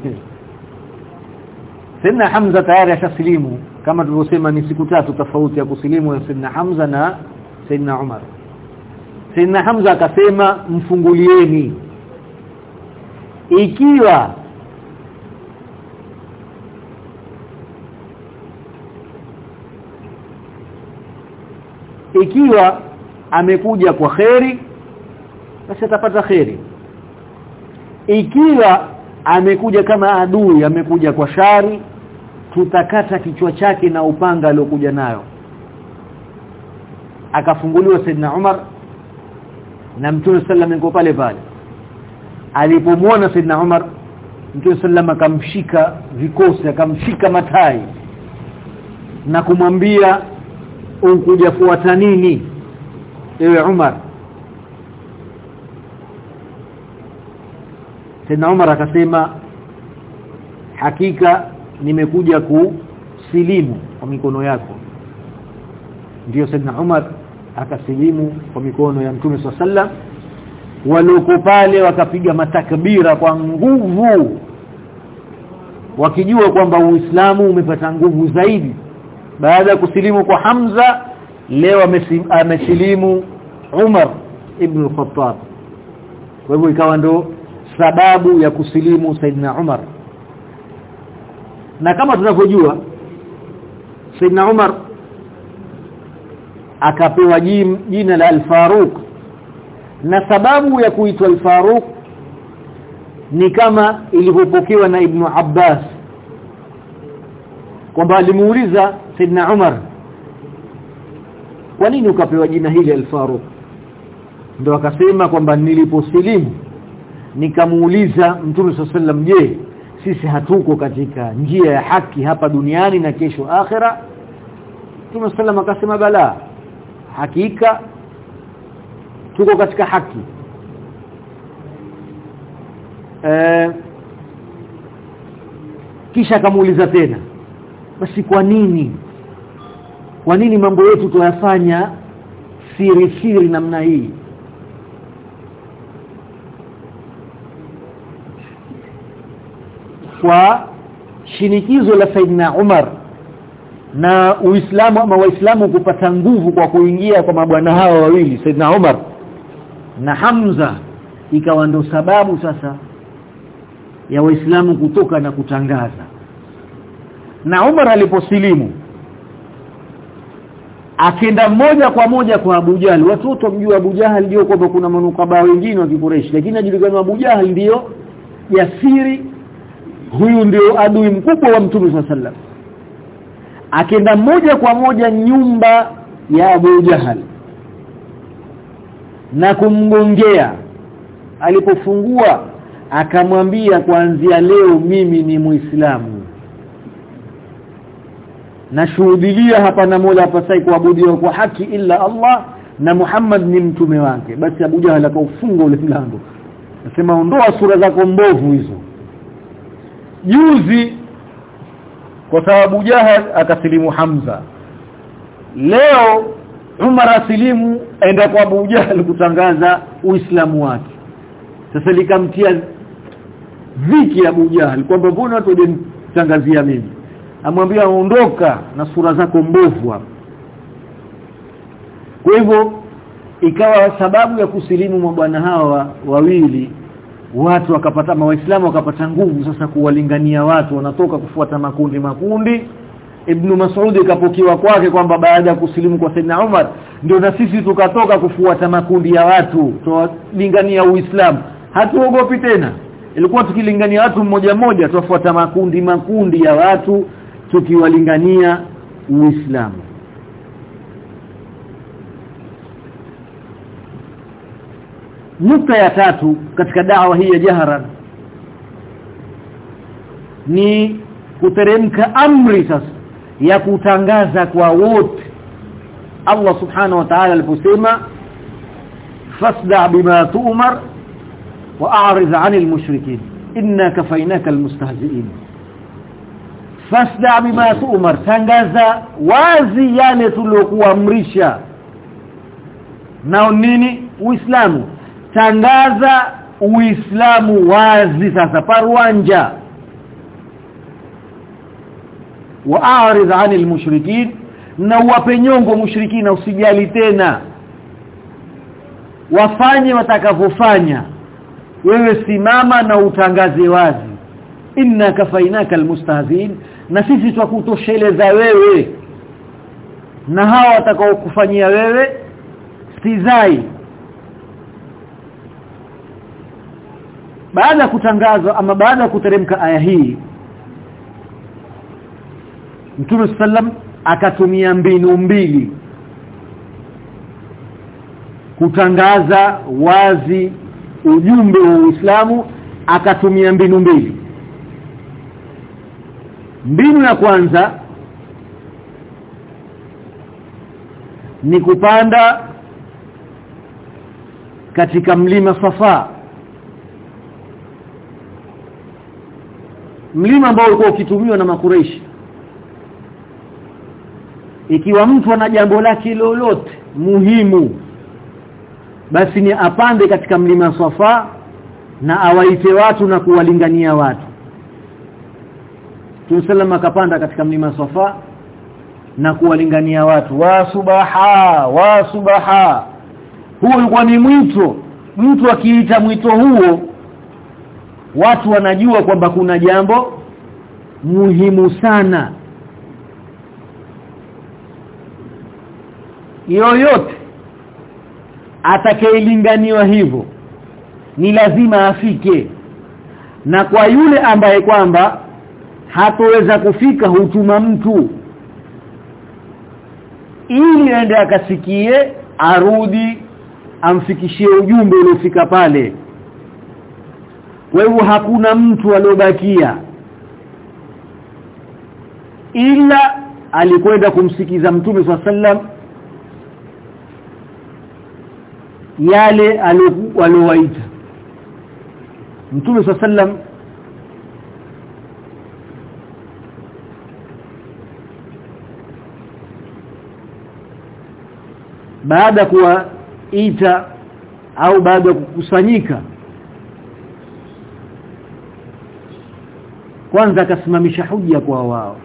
Sina Hamza tayari ashasilimu. Kama tulivyosema ni siku tatu tofauti ya kusilimu ya Sina Hamza na Sina Umar. Sina Hamza akasema mfungulieni. Ikiwa ikiwa amekuja kwa kheri basi atapata kheri. Ikiwa amekuja kama adui amekuja kwa shari tutakata kichwa chake na upanga aliokuja nayo. Akafunguliwa Saidna Umar na Mtume sallam yuko pale pale. Alipomwona Saidna Umar Mtume sallam akamshika vikosi akamshika matai na kumwambia unkuja fuata nini ewe Umar Saidna Umar akasema hakika nimekuja kusilimu kwa mikono yako. Ndio Saidna Umar akasilimu kwa mikono ya Mtume sallam waloku pale wakapiga matakbira kwa nguvu wakijua kwamba Uislamu umepata nguvu zaidi. Baada ya kusilimu kwa Hamza leo amesilimu Umar ibn al-Khattab. Kwa hivyo ikawa ndo sababu ya kusilimu Saidina Umar. Na kama tunavyojua Saidina Umar akapewa jina la Al-Faruq. Na sababu ya kuitwa Al-Faruq ni kama ilivyopokewa na Ibn Abbas kwamba alimuuliza Saidina Umar kwa nini ukapewa jina hili Al-Faruq? Ndio akasema kwamba niliposilimu nikamuuliza Mtume sallam je sisi hatuko katika njia ya haki hapa duniani na kesho akhera? Mtume sallam akasema bala hakika tuko katika haki. E, kisha akamuuliza tena basi kwa nini kwa nini mambo yetu tuyafanya siri siri namna hii kwa shinikizo la Saidina Umar na Uislamu ama Waislamu kupata nguvu kwa kuingia kwa mabwana hao wawili Saidina Umar na Hamza ikawa ndo sababu sasa ya Waislamu kutoka na kutangaza. Na Umar aliposilimu akenda moja kwa moja kwa Abu Jahal watoto mjua Abu Jahal ndio kwamba kuna manukaba wengine wa Kikureishi lakini ajulikana Abu jahl ndio jasiri huyu ndio adui mkubwa wa Mtume sallam akenda moja kwa moja nyumba ya Abu Jahal na kumgongea alipofungua akamwambia kuanzia leo mimi ni Muislamu. Nashuhudia hapa na Mola hapasai kuabudiwa kwa haki ila Allah na Muhammad ni mtume wake. Basi Abu Jahal akaufunga ule mlango. Nasema ondoa sura zako mbovu hizo juzi kwa sababu Jahal akasilimu Hamza. Leo Umar asilimu aenda kwa Abu Jahal kutangaza Uislamu wake. Sasa likamtia viki Abu Jahal kwamba mbona watu wajenitangazia mimi? Amwambia ondoka na sura zako mbovu hapa. Kwa hivyo ikawa sababu ya kusilimu mabwana hawa wawili watu wakapata waislamu wakapata nguvu sasa kuwalingania watu wanatoka kufuata makundi makundi. Ibn Mas'ud ikapokiwa kwake kwamba baada ya kusilimu kwa Saidna Umar ndio na sisi tukatoka kufuata makundi ya watu tuwalingania Uislamu. Hatuogopi tena. Ilikuwa tukilingania watu mmoja mmoja tuwafuata makundi makundi ya watu tukiwalingania Uislamu nukta ya tatu katika dawa hii ya jahara ni kuteremka amri sasa ya kutangaza kwa wote. Allah subhanahu wa ta'ala aliposema fasda bima tu'mar wa a'rid 'anil mushrikeen inna kafaynaka almustahzi'in. Fasda bima tu'mar. Tangaza wazi yale tuliokuamrisha. Nao nini? Uislamu tangaza uislamu wazi sasa. Parwanja. Waarid 'anil mushrikin na uwape nyongo mushrikina usijali tena. Wafanye watakavyofanya. Wewe simama na utangaze wazi. Inna kafainaka almustahzin na sisi twakutosheleza wewe. Na hawa watakao kufanyia wewe stizai baada ya kutangazwa ama baada ya kuteremka aya hii Mtume sallam akatumia mbinu mbili kutangaza wazi ujumbe wa Uislamu akatumia mbinu mbili. Mbinu ya kwanza ni kupanda katika mlima Safa mlima ambao ulikuwa ukitumiwa na makureishi ikiwa mtu ana jambo lake lolote muhimu basi ni apande katika mlima Safa na awaite watu na kuwalingania watu. Tusallam akapanda katika mlima Safa na kuwalingania watu. Wa subaha wa subaha. Huo ulikuwa ni mwito. Mtu akiita mwito huo watu wanajua kwamba kuna jambo muhimu sana. Yoyote atakayelinganiwa hivyo ni lazima afike na kwa yule ambaye kwamba hatoweza kufika hutuma mtu ili aende akasikie arudi amfikishie ujumbe uliofika pale kwa hivyo hakuna mtu aliobakia. Ila alikwenda kumsikiza mtume swalla sallam yale aliowaita. Mtume swalla sallam baada kuwaita au baada ya kukusanyika kwanza akasimamisha hujja kwa wao.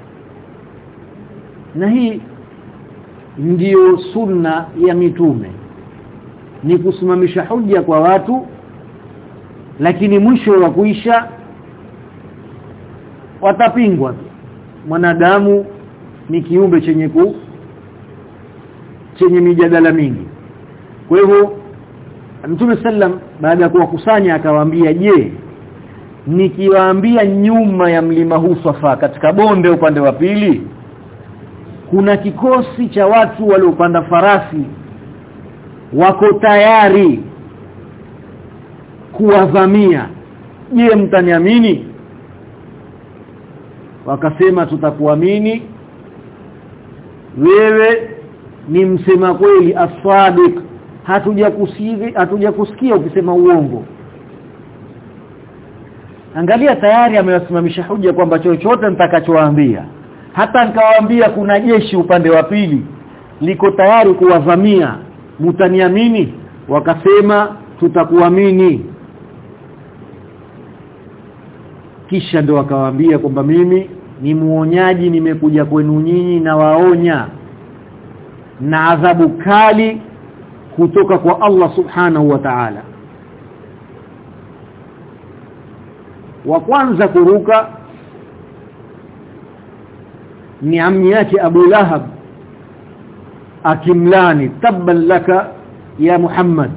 Na hii ndiyo sunna ya mitume. Ni kusimamisha hujja kwa watu lakini mwisho wa kuisha watapingwa. Mwanadamu ni kiumbe chenye ku chenye mijadala mingi. Kwa hivyo Mtume sallam baada ya kuwakusanya akawaambia je nikiwaambia nyuma ya mlima huu Safa katika bonde upande wa pili kuna kikosi cha watu waliopanda farasi. Wako tayari kuwavamia. Je mtaniamini? Wakasema tutakuamini. Wewe ni msema kweli as-sadiq. Hatujakusikia hatujakusikia ukisema uongo angalia tayari amewasimamisha hoja kwamba chochote nitakachowaambia. Hata nikawaambia kuna jeshi upande wa pili liko tayari kuwavamia. Mutaniamini? Wakasema tutakuamini. Kisha ndo akawaambia kwamba mimi ni muonyaji nimekuja kwenu nyinyi na waonya na adhabu kali kutoka kwa Allah subhanahu wa ta'ala wa kwanza kuruka ni ammi yake Abu Lahab akimlani tabban laka ya Muhammad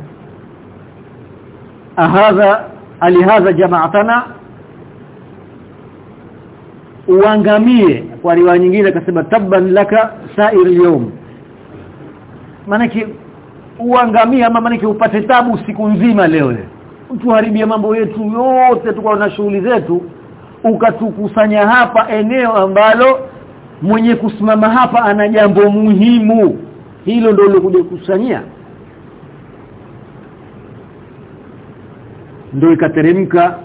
ahadha alihadha jama'atana? Uangamie kwa riwaya nyingine akasema tabban laka sa'ir al-yawm. Manake uangamie ama manake upate tabu siku nzima leo utuharibia mambo yetu yote tukao na shughuli zetu ukatukusanya hapa eneo ambalo mwenye kusimama hapa ana jambo muhimu. Hilo ndio kukusanyia. Ndio ikateremka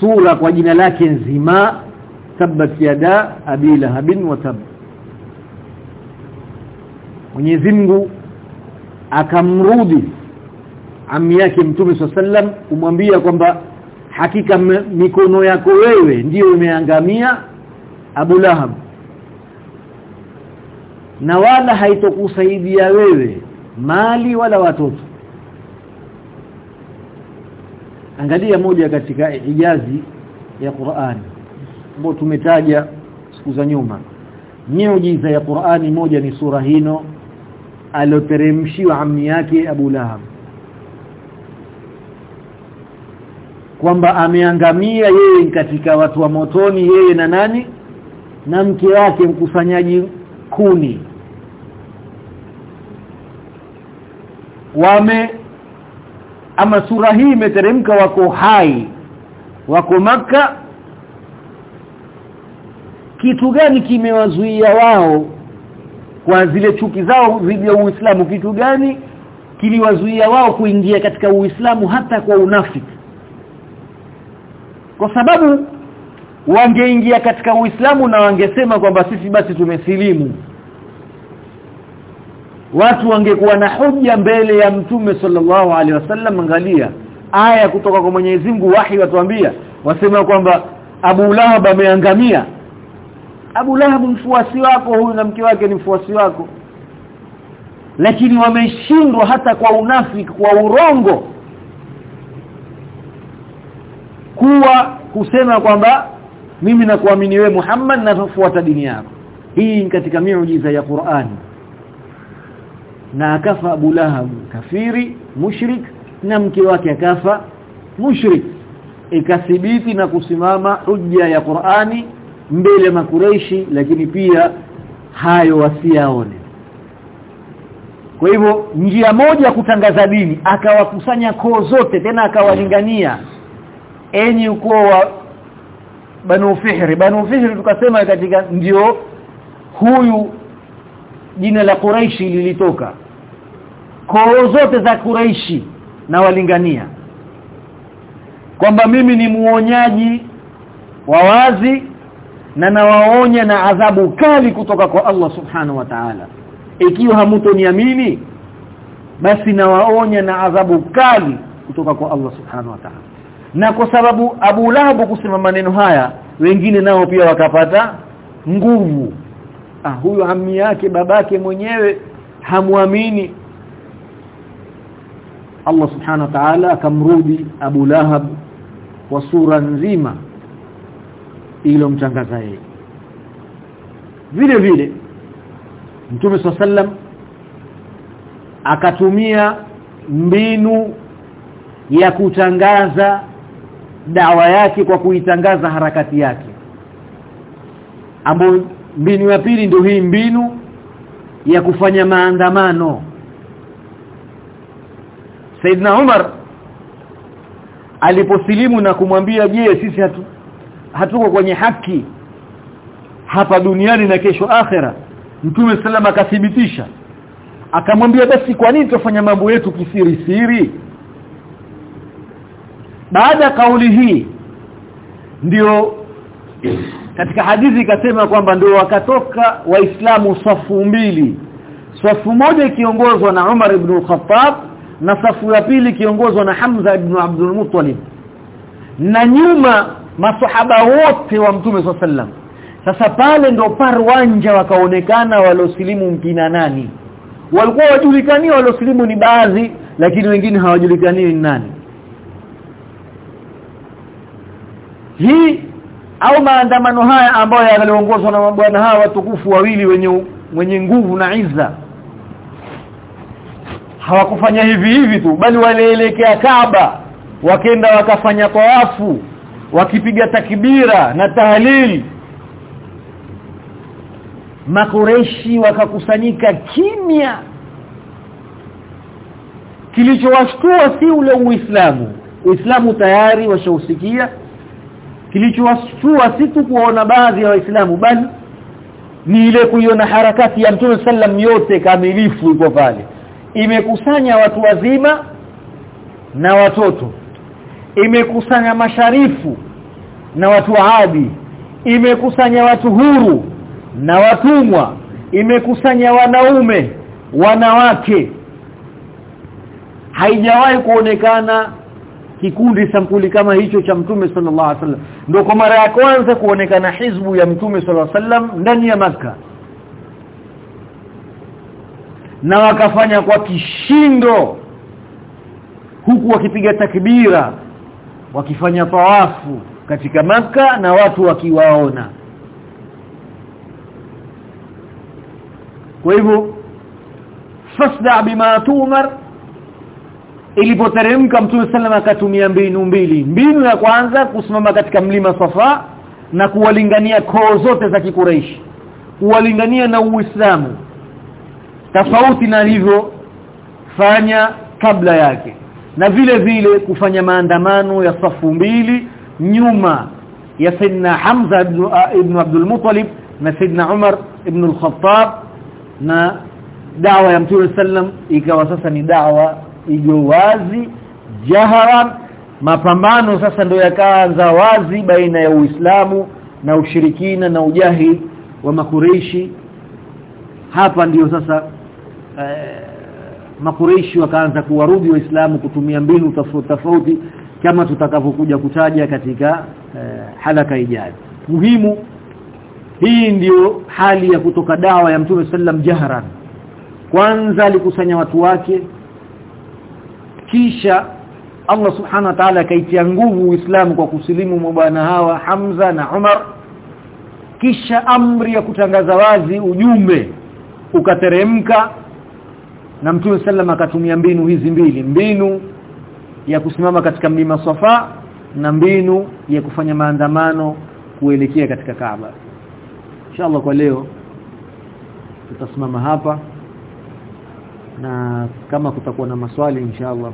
sura kwa jina lake nzima tabbat yada abi lahabin wa tab. Mwenyezi Mungu akamrudi ami yake Mtume sallam kumwambia kwamba hakika mikono yako wewe ndiyo imeangamia Abu Lahab. Na wala haitokusaidia wewe mali wala watoto. Angalia moja katika ijazi ya Qur'ani ambayo tumetaja siku za nyuma. Miujiza ya Qur'ani moja ni sura hino alioteremshiwa ammi yake Abu Lahab kwamba ameangamia yeye katika watu wa motoni yeye na nani? Na mke wake mkusanyaji kuni. Wame ama sura hii imeteremka wako hai wako maka kitu gani kimewazuia wao kwa zile chuki zao dhidi ya Uislamu? Kitu gani kiliwazuia wao kuingia katika Uislamu hata kwa unafiki kwa sababu wangeingia katika Uislamu na wangesema kwamba sisi basi tumesilimu. Watu wangekuwa na hoja mbele ya mtume sallallahu alaihi wasallam angalia aya kutoka kwa Mwenyezi Mungu wahi watuambia wasema kwamba Abu Lahab ameangamia. Abu Lahab mfuasi wako huyu na mke wake ni mfuasi wako. Lakini wameshindwa hata kwa unafiki kwa urongo kuwa kusema kwamba mimi nakuamini wewe Muhammad na nafuata dini yako. Hii ni katika miujiza ya Qur'an. Na akafa Abu Lahab kafiri mushrik na mke wake akafa mushrik. Ikathibiti na kusimama hujja ya Qur'ani mbele makureishi lakini pia hayo wasiaone kwa hivyo njia moja kutangaza dini akawakusanya koo zote tena akawalingania enyi ukoo wa Banu Fihri. Banu Fihri tukasema katika ndio huyu jina la Quraishi lilitoka. Koo zote za Quraishi na walingania. Kwamba mimi ni muonyaji wa wazi na nawaonya na adhabu kali kutoka kwa Allah subhanahu wa ta'ala. Ikiwa hamtoniamini basi nawaonya na adhabu kali kutoka kwa Allah subhanahu wa ta'ala na kwa sababu Abu Lahab kusema maneno haya wengine nao pia wakapata nguvu. Ah huyo ammi yake babake mwenyewe hamuamini. Allah subhanahu wa ta'ala akamrudi Abu Lahab kwa sura nzima ilomtangaza yeye. Vile vile Mtume sallam akatumia mbinu ya kutangaza dawa yake kwa kuitangaza harakati yake. Ambapo mbinu ya pili ndio hii mbinu ya kufanya maandamano. Saidna Umar aliposilimu na kumwambia je sisi hatu, hatuko kwenye haki hapa duniani na kesho akhera? Mtume sallam akathibitisha. Akamwambia basi kwa nini tufanya mambo yetu kisiri siri baada ya kauli hii ndio katika hadithi ikasema kwamba ndio wakatoka waislamu safu mbili. Safu moja ikiongozwa na Umar ibn al-Khattab na safu ya pili ikiongozwa na Hamza ibn Abdul Muttalib. Na nyuma masahaba wote wa Mtume sallam sasa pale ndo parwanja wakaonekana waliosilimu mpina nani. Walikuwa wajulikani waliosilimu ni baadhi lakini wengine hawajulikani ni nani hii au maandamano haya ambayo yaliongozwa na mabwana hawa watukufu wawili wenye wenye nguvu na iza hawakufanya hivi hivi tu bali walielekea Kaaba wakenda wakafanya tawafu wakipiga takbira na tahlil. Makureshi wakakusanyika kimya. Kilichowashtua si ule uislamu. Uislamu tayari washausikia kilichowashtua si tu kuona baadhi ya waislamu bali ni ile kuiona harakati ya Mtume sallam yote kamilifu iko pale. Imekusanya watu wazima na watoto. Imekusanya masharifu na watu waadi imekusanya watu huru na watumwa. Imekusanya wanaume wanawake. Haijawahi kuonekana kikundi sampuli kama hicho cha mtume sallallahu alaihi wasallam. Ndio kwa mara ya kwanza kuonekana hizbu ya mtume sallallahu alaihi wasallam ndani ya maka na wakafanya kwa kishindo huku wakipiga takbira wakifanya tawafu katika maka na watu wakiwaona. Kwa hivyo fasda bima tumar ilipoteremka mtume sallam akatumia mbinu mbili. Mbinu ya kwanza kusimama katika mlima Safa na kuwalingania koo zote za kikureishi kuwalingania na Uislamu. Tofauti na hivyo fanya kabla yake. Na vile vile kufanya maandamano ya safu mbili nyuma ya Sayyidina Hamza ibn, ibn Abdul Muttalib na Sayyidina Umar ibn al-Khattab. Na dawa ya Mtume sallam ikawa sasa ni dawa iliyo wazi jahara mapambano sasa ndio yakaanza wazi baina ya Uislamu na ushirikina na ujahi wa makureishi hapa ndiyo sasa eh, makureishi wakaanza kuwarudi waislamu kutumia mbinu tofauti tofauti kama tutakavyokuja kutaja katika eh, halaka ijayo. Muhimu hii ndiyo hali ya kutoka dawa ya Mtume sallam jahran kwanza alikusanya watu wake kisha Allah subhanahu wa ta'ala akaitia nguvu Uislamu kwa kusilimu mabwana hawa Hamza na Umar. Kisha amri ya kutangaza wazi ujumbe ukateremka na Mtume sallam akatumia mbinu hizi mbili mbinu ya kusimama katika mlima Safa na mbinu ya kufanya maandamano kuelekea katika Kaaba. Inshallah kwa leo tutasimama hapa na kama kutakuwa na maswali inshallah